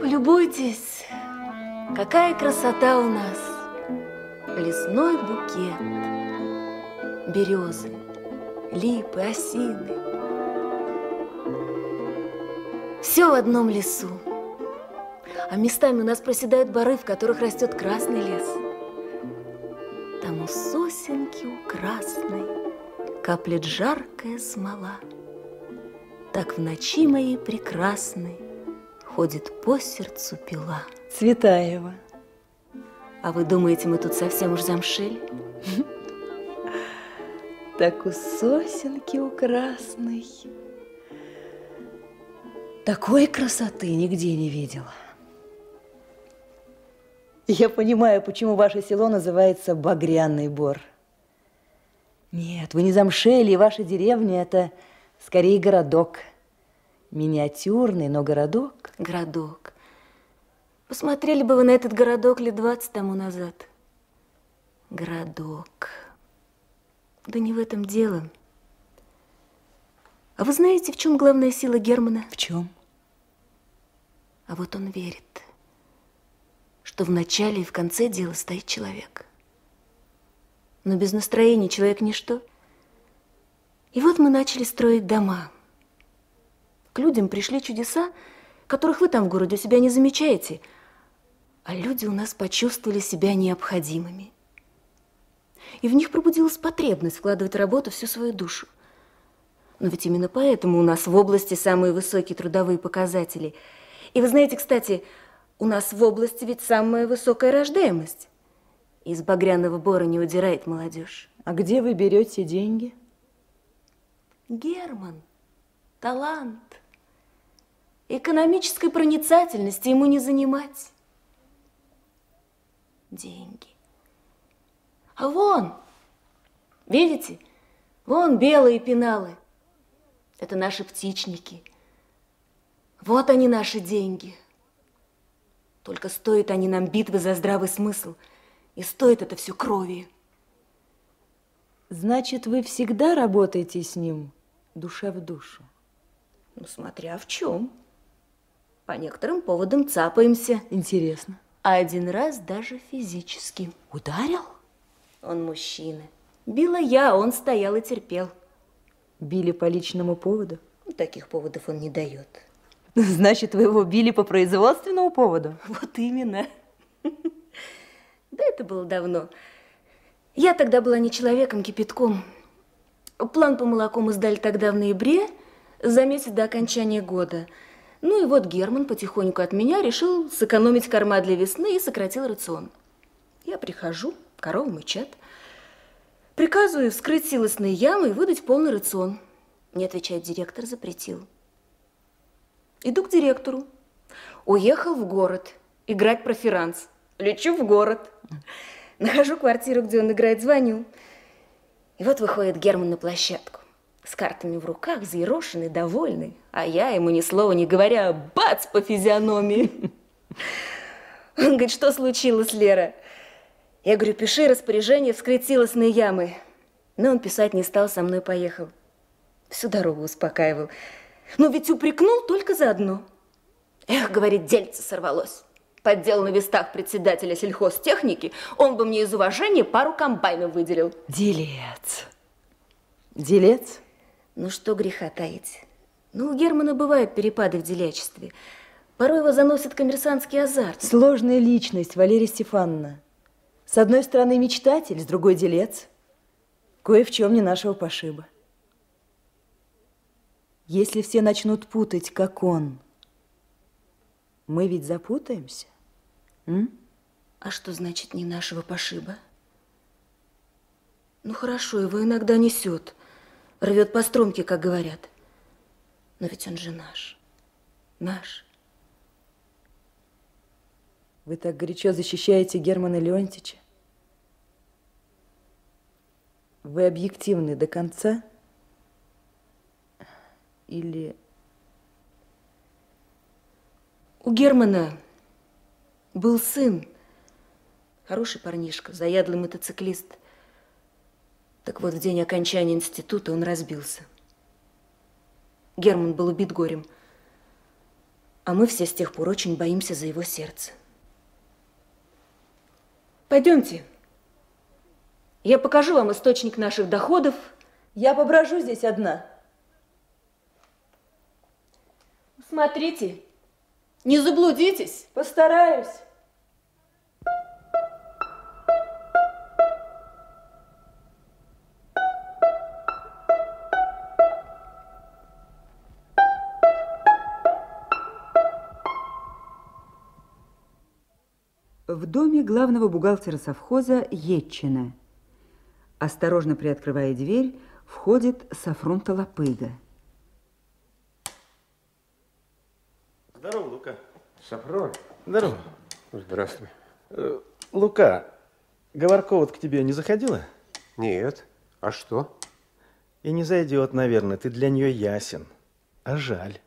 Полюбуйтесь, какая красота у нас. Лесной букет, березы, липы, осины. Все в одном лесу. А местами у нас проседают бары, в которых растет красный лес. Там у сосенки у красной каплет жаркая смола. Так в ночи моей прекрасной ходит по сердцу пила. Цветаева. А вы думаете, мы тут совсем уж замшели? Так у сосенки у красной. Такой красоты нигде не видела. Я понимаю, почему ваше село называется Багряный Бор. Нет, вы не замшели, ваша деревня – это скорее городок. Миниатюрный, но городок. Городок. Посмотрели бы вы на этот городок лет 20 тому назад. Городок. Да не в этом дело. А вы знаете, в чем главная сила Германа? В чем? А вот он верит что в начале и в конце дела стоит человек. Но без настроения человек ничто. И вот мы начали строить дома. Людям пришли чудеса, которых вы там в городе у себя не замечаете, а люди у нас почувствовали себя необходимыми. И в них пробудилась потребность вкладывать в работу всю свою душу. Но ведь именно поэтому у нас в области самые высокие трудовые показатели. И вы знаете, кстати, у нас в области ведь самая высокая рождаемость. Из багряного бора не удирает молодежь. А где вы берете деньги? Герман, талант. Экономической проницательности ему не занимать. Деньги. А вон, видите, вон белые пеналы. Это наши птичники. Вот они наши деньги. Только стоят они нам битвы за здравый смысл, и стоит это все крови. Значит, вы всегда работаете с ним душа в душу? Ну, смотря в чем. По некоторым поводам цапаемся. Интересно. А один раз даже физически. Ударил? Он мужчина. Била я, он стоял и терпел. Били по личному поводу? Таких поводов он не дает. Значит, вы его били по производственному поводу? Вот именно. Да это было давно. Я тогда была не человеком, кипятком. План по молоку мы сдали тогда в ноябре, за месяц до окончания года. Ну и вот Герман потихоньку от меня решил сэкономить корма для весны и сократил рацион. Я прихожу, коровы мычат. Приказываю вскрыть силосные ямы и выдать полный рацион. Мне отвечает директор, запретил. Иду к директору. Уехал в город играть проферанс. Лечу в город. Нахожу квартиру, где он играет, звоню. И вот выходит Герман на площадку. С картами в руках, заерошенный, довольный. А я ему ни слова не говоря, бац по физиономии. Он говорит, что случилось, Лера? Я говорю, пиши распоряжение вскрыть силосные ямы. Но он писать не стал, со мной поехал. Всю дорогу успокаивал. Но ведь упрекнул только за одно. Эх, говорит, дельце сорвалось. Поддел на вестах председателя сельхозтехники, он бы мне из уважения пару комбайнов выделил. Делец. Делец? Ну что греха таить. Ну, у Германа бывают перепады в делячестве. Порой его заносит коммерсантский азарт. Сложная личность, Валерия Стефановна. С одной стороны мечтатель, с другой делец. Кое в чем не нашего пошиба. Если все начнут путать, как он, мы ведь запутаемся. М? А что значит не нашего пошиба? Ну хорошо, его иногда несет, рвет по струнке, как говорят. Но ведь он же наш, наш. Вы так горячо защищаете Германа Леонтьевича? Вы объективны до конца? Или... У Германа был сын, хороший парнишка, заядлый мотоциклист. Так вот, в день окончания института он разбился. Герман был убит горем. А мы все с тех пор очень боимся за его сердце. Пойдемте. Я покажу вам источник наших доходов. Я поброжу здесь одна. Смотрите, не заблудитесь. Постараюсь. В доме главного бухгалтера совхоза Етчина. Осторожно приоткрывая дверь, входит Сафрон Толопыга. Здорово, Лука. Сафрон? Здорово. Здравствуй. Э, Лука, Говоркова к тебе не заходила? Нет. А что? И не зайдет, наверное, ты для нее ясен. А жаль.